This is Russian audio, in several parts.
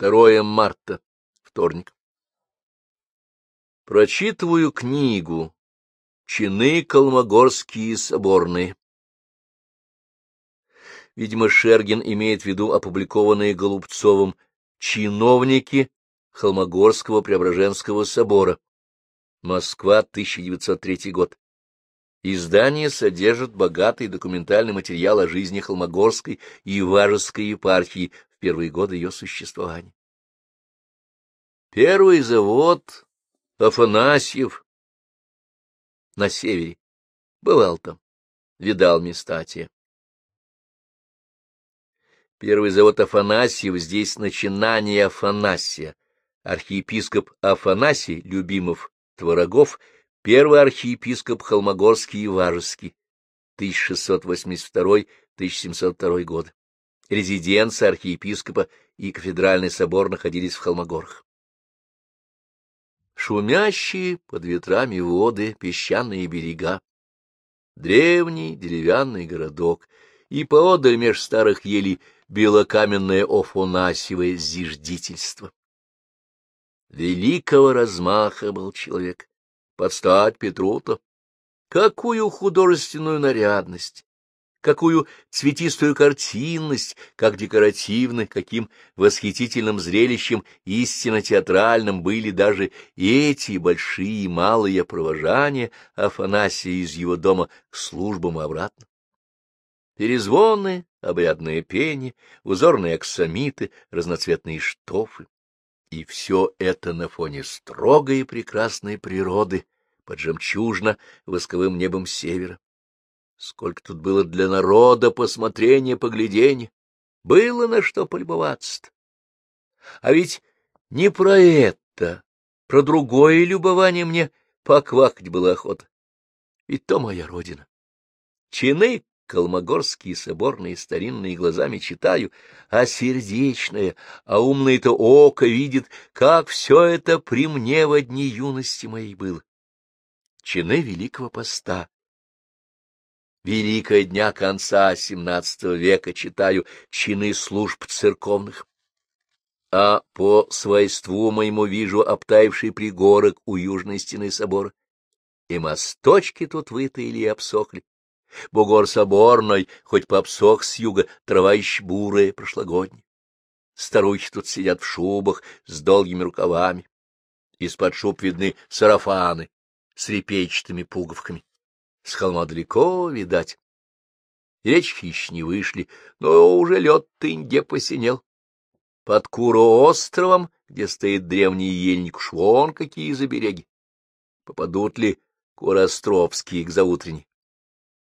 2 марта, вторник. Прочитываю книгу «Чины Калмогорские соборные». Видимо, Шергин имеет в виду опубликованные Голубцовым «Чиновники Холмогорского Преображенского собора». Москва, 1903 год. Издание содержит богатый документальный материал о жизни Холмогорской и Важеской епархии в первые годы ее существования. Первый завод Афанасьев на севере. Бывал там, видал места те. Первый завод Афанасьев, здесь начинание Афанасия. Архиепископ Афанасий, Любимов, Творогов, первый архиепископ Холмогорский и Важеский, 1682-1702 годы. Резиденция архиепископа и кафедральный собор находились в Холмогорах. Шумящие под ветрами воды, песчаные берега, древний деревянный городок, и поодаль меж старых елей белокаменное офонасевое зиждительство. Великого размаха был человек, подстать Петру-то. Какую художественную нарядность, какую цветистую картинность, как декоративны, каким восхитительным зрелищем истинно театральным были даже эти большие и малые провожания Афанасия из его дома к службам и обратно. Перезвоны, обрядное пение, узорные аксамиты, разноцветные штофы. И все это на фоне строгой и прекрасной природы под жемчужно-восковым небом севера. Сколько тут было для народа посмотрения, поглядения, было на что полюбоваться -то. А ведь не про это, про другое любование мне поквакать было охота. Ведь то моя родина. Чины калмогорские соборные старинные глазами читаю, а сердечное, а умное-то око видит, как все это при мне в дни юности моей было. Чины Великого Поста. Великая дня конца XVII века читаю чины служб церковных. А по свойству моему вижу обтаивший пригорок у южной стены собора. И мосточки тут вытаили и обсохли Бугор соборной, хоть пообсох с юга, трава еще бурая, прошлогодняя. Старухи тут сидят в шубах с долгими рукавами. Из-под шуб видны сарафаны с репейчатыми пуговками. С холма далеко, видать. Речки еще не вышли, но уже лед тынде посинел. Под Куро-островом, где стоит древний ельник, швон какие забереги. Попадут ли Куростровские к заутренней?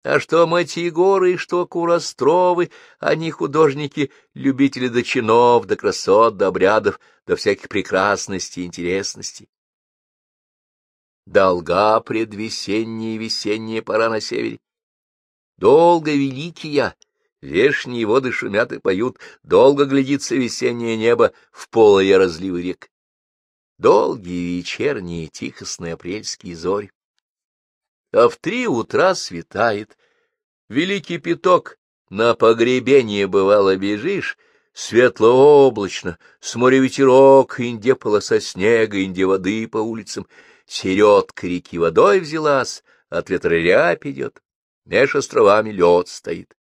А что Матигоры, что Куростровы, они художники, любители до чинов, до красот, до обрядов, до всяких прекрасностей и интересностей. Долга предвесенняя и весенняя пора на севере. Долго великие, вешние воды шумят и поют, долго глядится весеннее небо в полые разливы рек. Долгие вечерние тихостные апрельские зори а в три утра светает. Великий пяток на погребение бывало бежишь, светло-облачно, с моря ветерок, инде полоса снега, инде воды по улицам, середка реки водой взялась, от ветра рябь идет, меж островами лед стоит.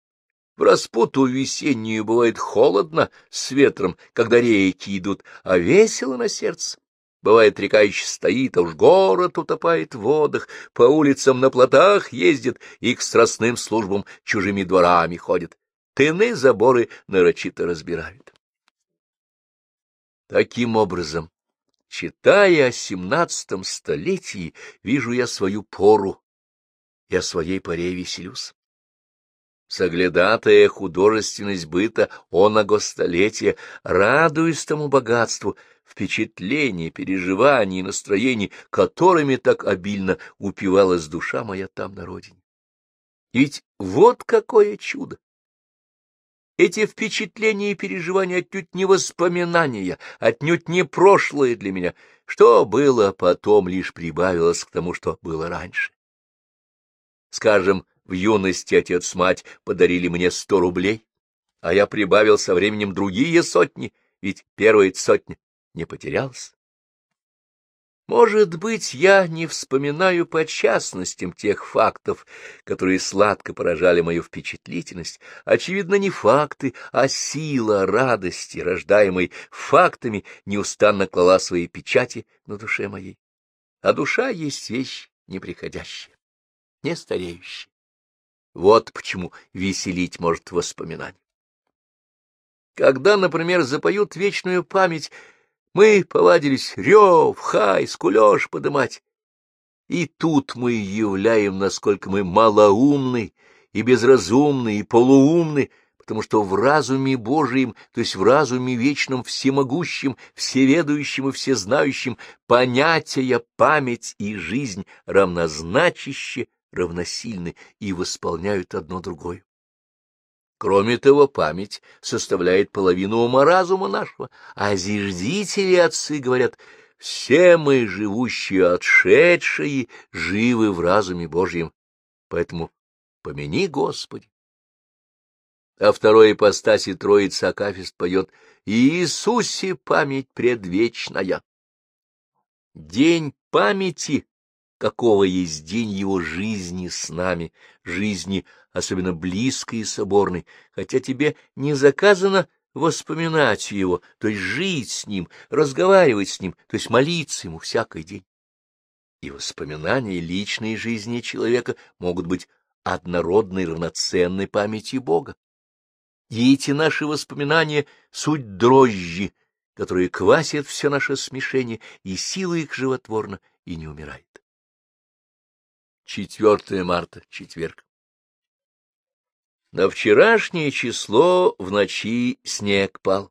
В распуту весеннюю бывает холодно с ветром, когда реки идут, а весело на сердце. Бывает, река еще стоит, а уж город утопает в водах, по улицам на плотах ездит и к страстным службам чужими дворами ходит. Тыны заборы нарочито разбирают. Таким образом, читая о семнадцатом столетии, вижу я свою пору, о своей поре веселюсь. Соглядатая художественность быта оного столетия, радуясь тому богатству, впечатлений, переживаний и настроений, которыми так обильно упивалась душа моя там на родине. Ведь вот какое чудо! Эти впечатления и переживания отнюдь не воспоминания, отнюдь не прошлое для меня. Что было потом, лишь прибавилось к тому, что было раньше. Скажем, в юности отец мать подарили мне сто рублей, а я прибавил со временем другие сотни — ведь первая сотня не потерялась. Может быть, я не вспоминаю по частностям тех фактов, которые сладко поражали мою впечатлительность. Очевидно, не факты, а сила радости, рождаемой фактами, неустанно клала свои печати на душе моей. А душа есть вещь неприходящая, не стареющая. Вот почему веселить может воспоминание. Когда, например, запоют вечную память мы повадились рев, хай, скулеж подымать. И тут мы являем, насколько мы малоумны и безразумны и полуумны, потому что в разуме Божием, то есть в разуме вечном, всемогущем, всеведущем и всезнающем, понятия, память и жизнь равнозначище, равносильны и восполняют одно другое. Кроме того, память составляет половину ума разума нашего, а зиждители отцы говорят, все мы, живущие отшедшие, живы в разуме Божьем, поэтому помяни Господи. А второй ипостаси Троицы Акафист поет «Иисусе память предвечная». День памяти какого есть день его жизни с нами, жизни особенно близкой и соборной, хотя тебе не заказано воспоминать его, то есть жить с ним, разговаривать с ним, то есть молиться ему всякий день. И воспоминания личной жизни человека могут быть однородной равноценной памяти Бога. И эти наши воспоминания — суть дрожжи, которые квасят все наше смешение, и сила их животворна и не умирает. 4 марта, четверг. На вчерашнее число в ночи снег пал,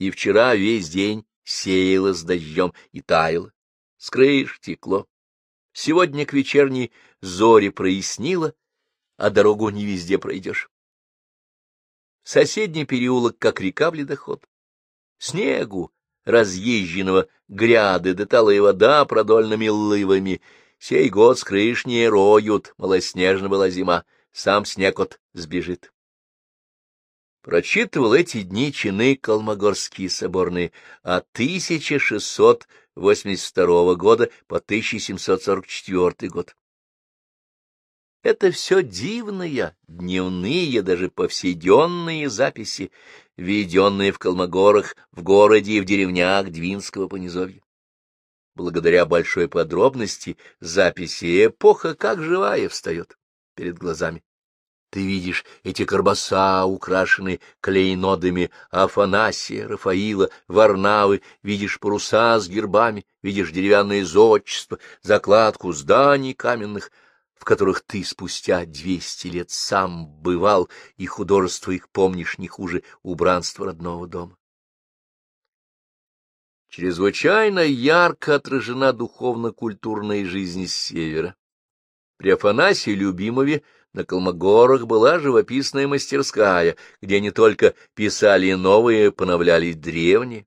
и вчера весь день сеяло с дождем и таяло, с крыш текло. Сегодня к вечерней зоре прояснило, а дорогу не везде пройдешь. Соседний переулок, как река в ледоход. Снегу, разъезженного гряды, да талая вода продольными лывами — Сей год с крыш роют, малоснежна была зима, сам снег от сбежит. Прочитывал эти дни чины калмогорские соборные от 1682 года по 1744 год. Это все дивные, дневные, даже повседенные записи, введенные в Калмогорах, в городе и в деревнях Двинского понизовья. Благодаря большой подробности записи эпоха как живая встает перед глазами. Ты видишь эти карбаса, украшенные клейнодами Афанасия, Рафаила, Варнавы, видишь паруса с гербами, видишь деревянные зодчества, закладку зданий каменных, в которых ты спустя двести лет сам бывал, и художество их помнишь не хуже убранства родного дома. Чрезвычайно ярко отражена духовно-культурная жизнь севера. При Афанасии Любимове на Калмогорах была живописная мастерская, где не только писали новые, поновляли древние.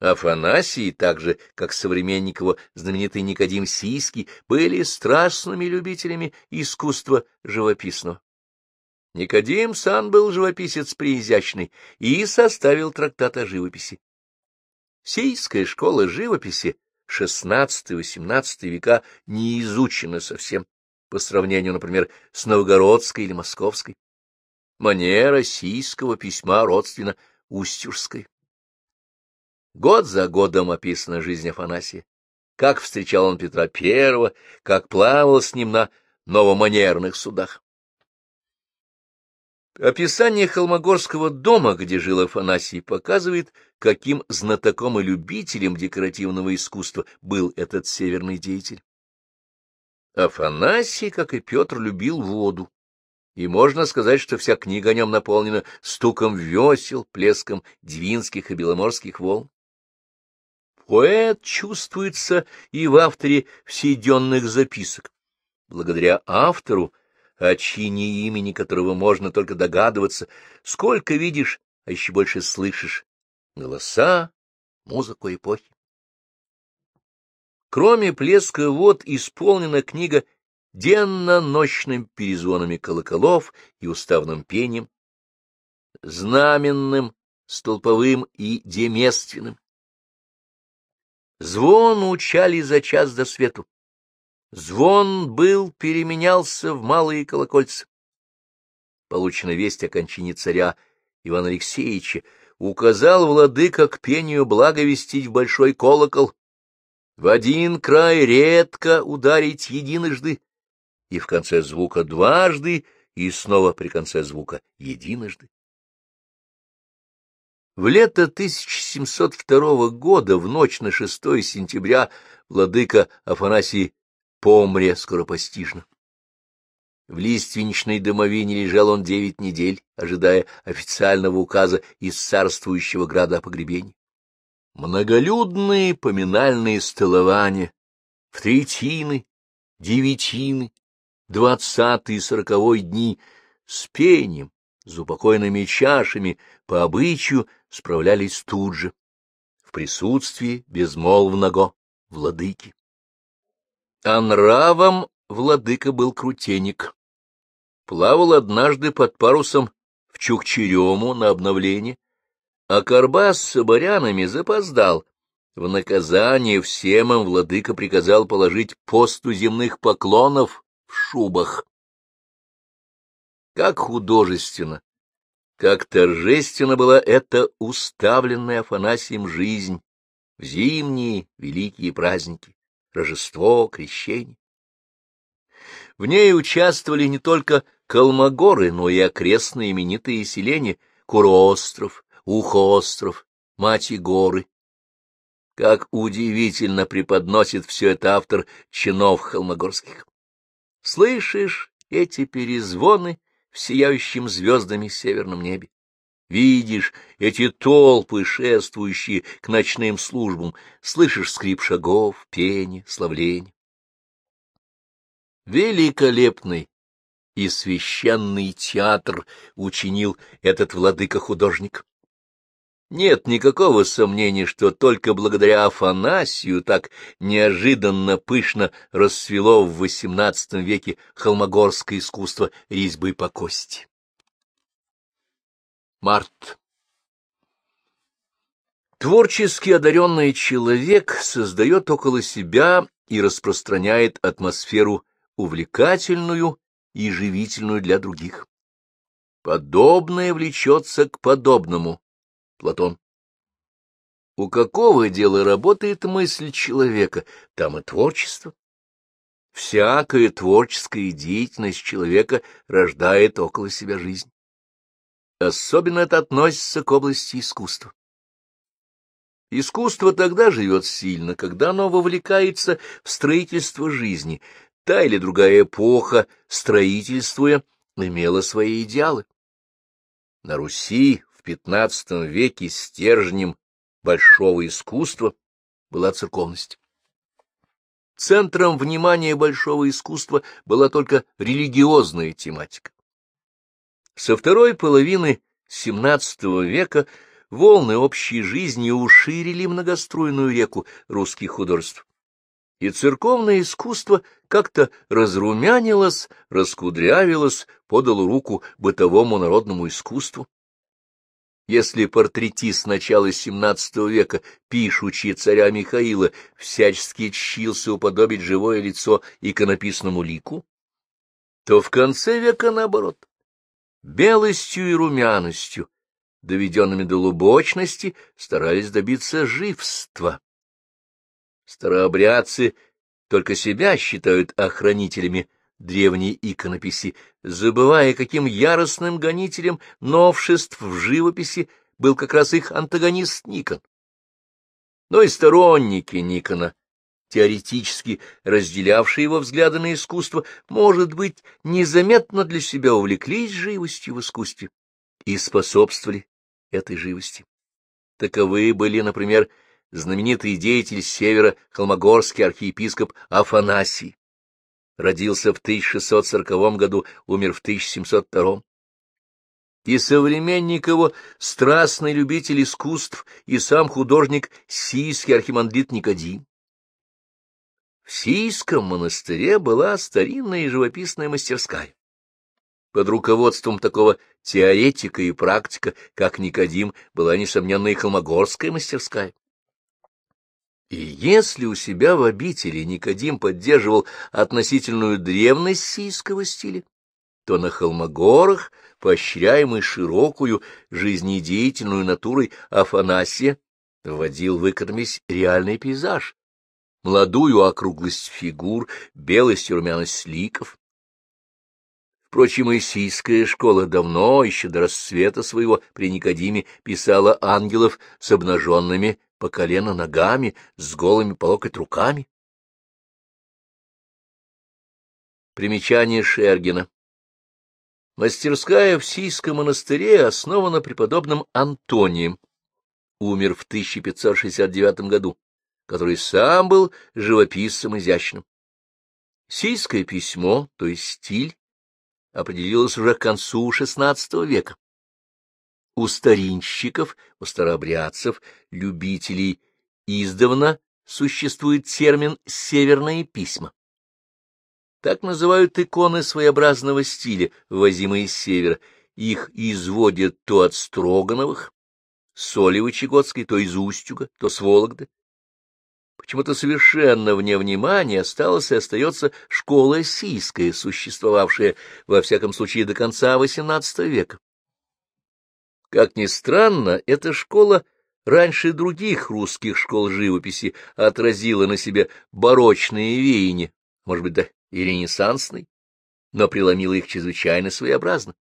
Афанасий, так же, как современник его знаменитый Никодим Сийский, были страстными любителями искусства живописного. Никодим сам был живописец преизящный и составил трактат о живописи. Сейская школа живописи XVI-XVIII века не изучена совсем, по сравнению, например, с новгородской или московской. Манера сийского письма родственна устюжской. Год за годом описана жизнь Афанасия, как встречал он Петра I, как плавал с ним на новоманерных судах. Описание холмогорского дома, где жил Афанасий, показывает, каким знатоком и любителем декоративного искусства был этот северный деятель. Афанасий, как и Петр, любил воду, и можно сказать, что вся книга о нем наполнена стуком весел, плеском двинских и беломорских волн. Поэт чувствуется и в авторе вседенных записок. Благодаря автору о чине имени которого можно только догадываться, сколько видишь, а еще больше слышишь голоса, музыку эпохи. Кроме плеска вод исполнена книга денно-ночным перезвонами колоколов и уставным пением, знаменным столповым и деместственным. Звон учали за час до свету. Звон был, переменялся в малые колокольцы. Получена весть о кончине царя Ивана Алексеевича, указал владыка к пению благовестить в большой колокол, в один край редко ударить единожды, и в конце звука дважды, и снова при конце звука единожды. В лето 1702 года, в ночь на 6 сентября, владыка Афанасий помре скоропостижно. В лиственничной домовине лежал он девять недель, ожидая официального указа из царствующего града о погребении. Многолюдные поминальные столования в третины, девятины, двадцатый и сороковой дни с пением, с упокойными чашами, по обычаю справлялись тут же, в присутствии безмолвного владыки. А нравом владыка был крутеник. Плавал однажды под парусом в Чукчерему на обновление, а Карбас с соборянами запоздал. В наказание всем им владыка приказал положить посту земных поклонов в шубах. Как художественно, как торжественно была эта уставленная Афанасием жизнь в зимние великие праздники, Рождество, Крещение. В ней участвовали не только Калмогоры, но и окрестные именитые селения Куроостров, Ухоостров, Мати-горы. Как удивительно преподносит все это автор чинов холмогорских. Слышишь эти перезвоны в сияющем звездами северном небе? Видишь эти толпы, шествующие к ночным службам, слышишь скрип шагов, пение, славление. Великолепный и священный театр учинил этот владыка-художник. Нет никакого сомнения, что только благодаря Афанасию так неожиданно пышно расцвело в XVIII веке холмогорское искусство резьбы по кости. Март. Творчески одаренный человек создает около себя и распространяет атмосферу увлекательную и живительную для других. Подобное влечется к подобному Платон. У какого дела работает мысль человека, там и творчество. Всякая творческая деятельность человека рождает около себя жизнь. Особенно это относится к области искусства. Искусство тогда живет сильно, когда оно вовлекается в строительство жизни. Та или другая эпоха, строительствуя, имела свои идеалы. На Руси в XV веке стержнем большого искусства была церковность. Центром внимания большого искусства была только религиозная тематика. Со второй половины XVII века волны общей жизни уширили многоструйную реку русских художеств. И церковное искусство как-то разрумянилось, раскудрявилось, подало руку бытовому народному искусству. Если портретист начала XVII века, пишущий царя Михаила, всячески чщился уподобить живое лицо иконописному лику, то в конце века наоборот. Белостью и румяностью, доведенными до лубочности, старались добиться живства. Старообрядцы только себя считают охранителями древней иконописи, забывая, каким яростным гонителем новшеств в живописи был как раз их антагонист Никон. Но и сторонники Никона, теоретически разделявшие его взгляды на искусство, может быть, незаметно для себя увлеклись живостью в искусстве и способствовали этой живости. Таковы были, например, знаменитый деятель севера, холмогорский архиепископ Афанасий родился в 1640 году, умер в 1702. И современник его, страстный любитель искусств, и сам художник Сийский архимандрит Никодим. В Сийском монастыре была старинная и живописная мастерская. Под руководством такого теоретика и практика, как Никодим, была, несомненно, и холмогорская мастерская. И если у себя в обители Никодим поддерживал относительную древность сийского стиля, то на Холмогорах, поощряемый широкую, жизнедеятельную натурой Афанасия, вводил выкормись реальный пейзаж, молодую округлость фигур, белость и румяность ликов. Впрочем, и сийская школа давно, еще до расцвета своего при Никодиме, писала ангелов с обнаженными по колено ногами, с голыми по локоть руками. Примечание Шергина Мастерская в Сийском монастыре основана преподобным Антонием, умер в 1569 году, который сам был живописцем изящным. Сийское письмо, то есть стиль, определилось уже к концу XVI века. У старинщиков, у старообрядцев, любителей издавна существует термин «северные письма». Так называют иконы своеобразного стиля, ввозимые с севера. Их изводят то от Строгановых, Солевой-Чегодской, то из Устюга, то с Вологды. Почему-то совершенно вне внимания осталась и остается школа сийская, существовавшая, во всяком случае, до конца XVIII века. Как ни странно, эта школа раньше других русских школ живописи отразила на себе барочные веяния, может быть, да и ренессансной, но преломила их чрезвычайно своеобразно.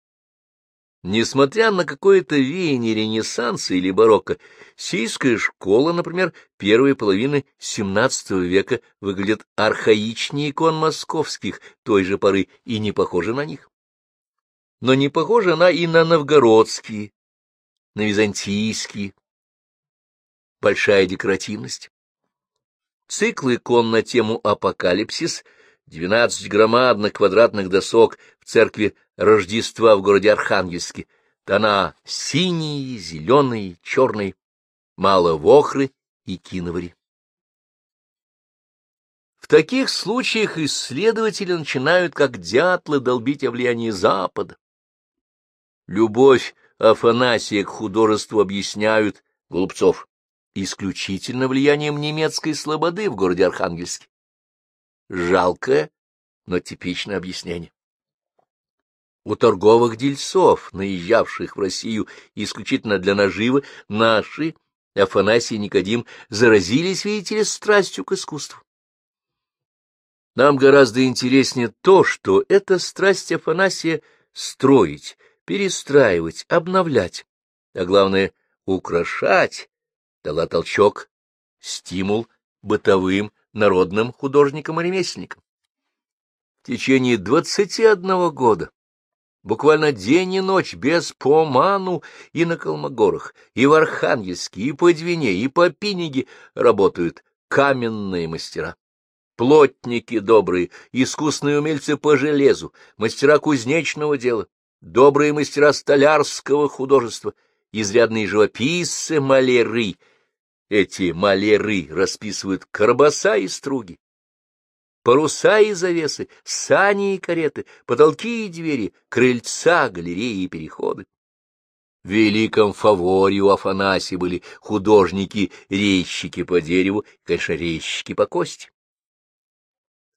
Несмотря на какое-то веяние ренессанса или барокко, сийская школа, например, первой половины XVII века выглядит архаичнее икон московских той же поры и не похожа на них. Но не похожа она и на новгородские, на византийские. Большая декоративность. Цикл икон на тему «Апокалипсис» Двенадцать громадных квадратных досок в церкви Рождества в городе Архангельске. Тона синие, зеленые, черные, мало вохры и киновари. В таких случаях исследователи начинают, как дятлы, долбить о влиянии Запада. Любовь Афанасия к художеству объясняют Голубцов исключительно влиянием немецкой слободы в городе Архангельске. Жалкое, но типичное объяснение. У торговых дельцов, наезжавших в Россию исключительно для наживы, наши, Афанасий и Никодим, заразились, видите ли, страстью к искусству. Нам гораздо интереснее то, что эта страсть Афанасия строить, перестраивать, обновлять, а главное — украшать, дала толчок, стимул бытовым, народным художником и ремесленником. В течение двадцати одного года, буквально день и ночь, без поману, и на Колмогорах, и в Архангельске, и по Двине, и по Пиниге работают каменные мастера. Плотники добрые, искусные умельцы по железу, мастера кузнечного дела, добрые мастера столярского художества, изрядные живописцы, маляры — эти маляры расписывают карбаса и струги, паруса и завесы, сани и кареты, потолки и двери, крыльца, галереи и переходы. В великом фаворе у Афанасия были художники-резчики по дереву и, конечно, резчики по кости.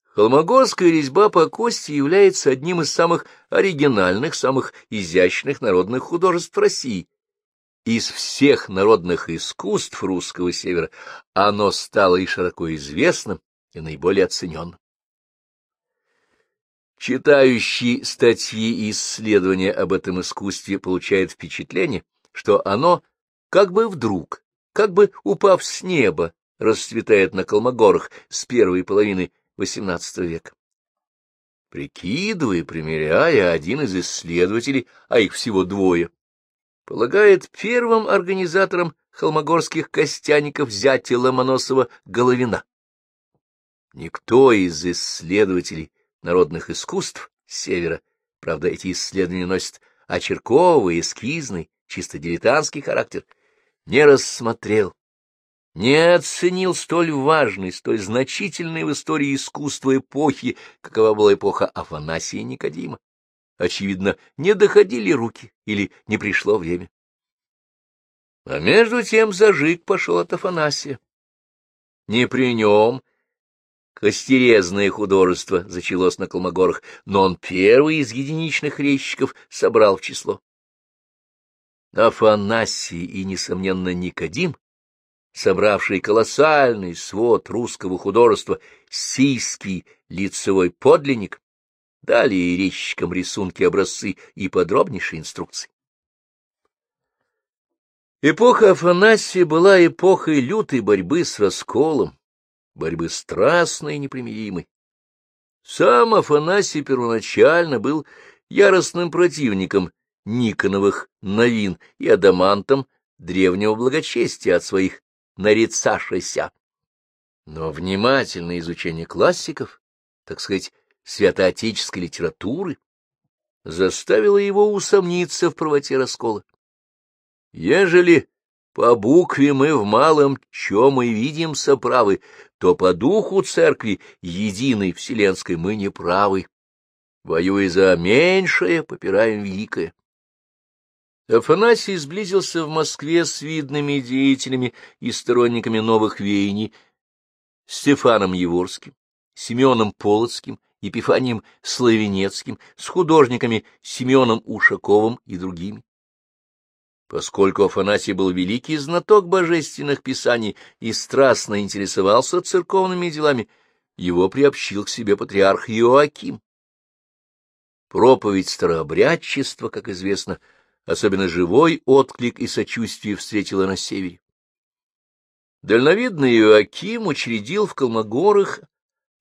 Холмогорская резьба по кости является одним из самых оригинальных, самых изящных народных художеств России, из всех народных искусств русского севера оно стало и широко известным, и наиболее оцененным. Читающий статьи и исследования об этом искусстве получает впечатление, что оно как бы вдруг, как бы упав с неба, расцветает на Колмогорах с первой половины XVIII века. Прикидывая, примеряя, один из исследователей, а их всего двое, полагает первым организатором холмогорских костяников зятя Ломоносова Головина. Никто из исследователей народных искусств севера, правда, эти исследования носят очерковый, эскизный, чисто дилетантский характер, не рассмотрел, не оценил столь важной, столь значительной в истории искусства эпохи, какова была эпоха Афанасия Никодима. Очевидно, не доходили руки или не пришло время. А между тем зажиг пошел от Афанасия. Не при нем костерезное художество зачалось на Колмогорах, но он первый из единичных резчиков собрал в число. Афанасий и, несомненно, Никодим, собравший колоссальный свод русского художества, сийский лицевой подлинник, дали резчикам рисунки, образцы и подробнейшие инструкции. Эпоха Афанасия была эпохой лютой борьбы с расколом, борьбы страстной и непримиримой. Сам Афанасий первоначально был яростным противником Никоновых новин и адамантом древнего благочестия от своих нарицашися. Но внимательное изучение классиков, так сказать, святоотеческой литературы, заставило его усомниться в правоте раскола. Ежели по букве мы в малом чем и видим соправы, то по духу церкви единой вселенской мы не правы. Воюя за меньшее, попираем великое. Афанасий сблизился в Москве с видными деятелями и сторонниками новых веяний Стефаном Еворским, Семеном Полоцким, Епифанием Славенецким, с художниками Семеном Ушаковым и другими. Поскольку Афанасий был великий знаток божественных писаний и страстно интересовался церковными делами, его приобщил к себе патриарх Иоаким. Проповедь старообрядчества, как известно, особенно живой отклик и сочувствие встретила на севере. Дальновидный Иоаким учредил в Колмогорах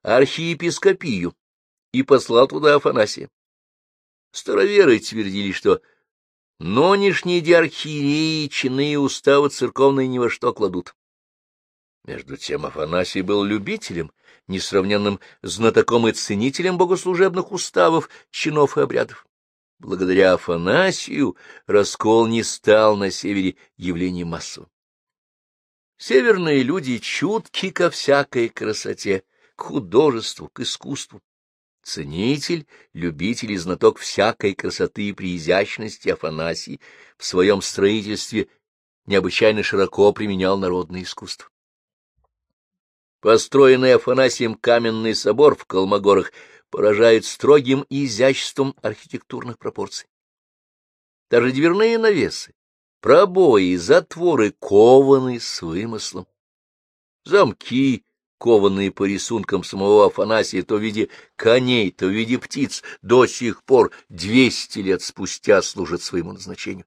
архиепископию и послал туда Афанасия. Староверы твердили, что Нонешние диархиереи чины и уставы церковные ни во что кладут. Между тем Афанасий был любителем, несравненным знатоком и ценителем богослужебных уставов, чинов и обрядов. Благодаря Афанасию раскол не стал на севере явлением массовым. Северные люди чутки ко всякой красоте, к художеству, к искусству. Ценитель, любитель и знаток всякой красоты и преизящности Афанасий в своем строительстве необычайно широко применял народное искусство. Построенный Афанасием каменный собор в Колмогорах поражает строгим изяществом архитектурных пропорций. Даже дверные навесы, пробои, затворы кованы с вымыслом. Замки, кованные по рисункам самого Афанасия то в виде коней, то в виде птиц, до сих пор, двести лет спустя, служат своему назначению.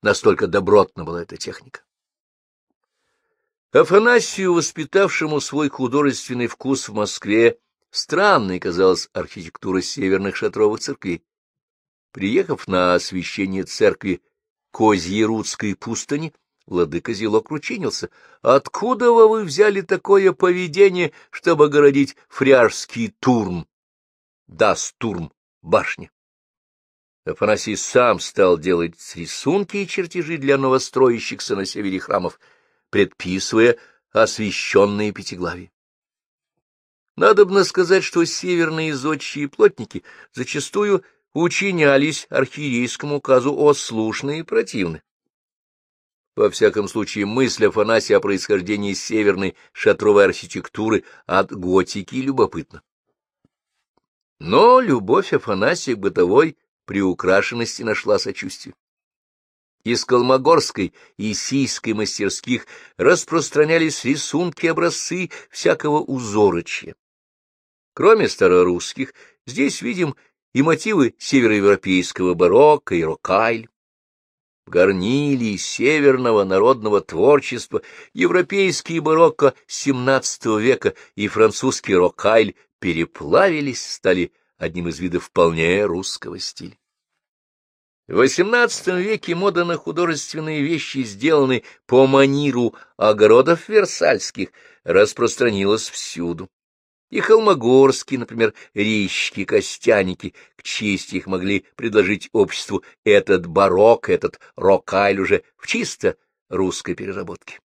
Настолько добротна была эта техника. Афанасию, воспитавшему свой художественный вкус в Москве, странной казалась архитектура северных шатровых церквей. Приехав на освящение церкви Козьерудской пустыни, Владыка Зелок ручинился. — Откуда вы взяли такое поведение, чтобы огородить фряжский турм? Да, стурм, башня. Афанасий сам стал делать рисунки и чертежи для новостроящихся на севере храмов, предписывая освященные пятиглавия. Надобно сказать, что северные зодчие плотники зачастую учинялись архиерейскому указу ослушны и противны. Во всяком случае, мысль Афанасия о происхождении северной шатровой архитектуры от готики любопытна. Но любовь Афанасия к бытовой приукрашенности нашла сочувствие. Из Колмогорской и Сийской мастерских распространялись рисунки образцы всякого узорочья. Кроме старорусских, здесь видим и мотивы североевропейского барокко и рокайль горнилий северного народного творчества, европейский барокко XVII века и французский рокайль переплавились, стали одним из видов вполне русского стиля. В XVIII веке мода на художественные вещи, сделанные по маниру огородов версальских, распространилась всюду. И холмогорские, например, резчики-костяники, к чести их могли предложить обществу этот барок, этот рокаль уже в чисто русской переработке.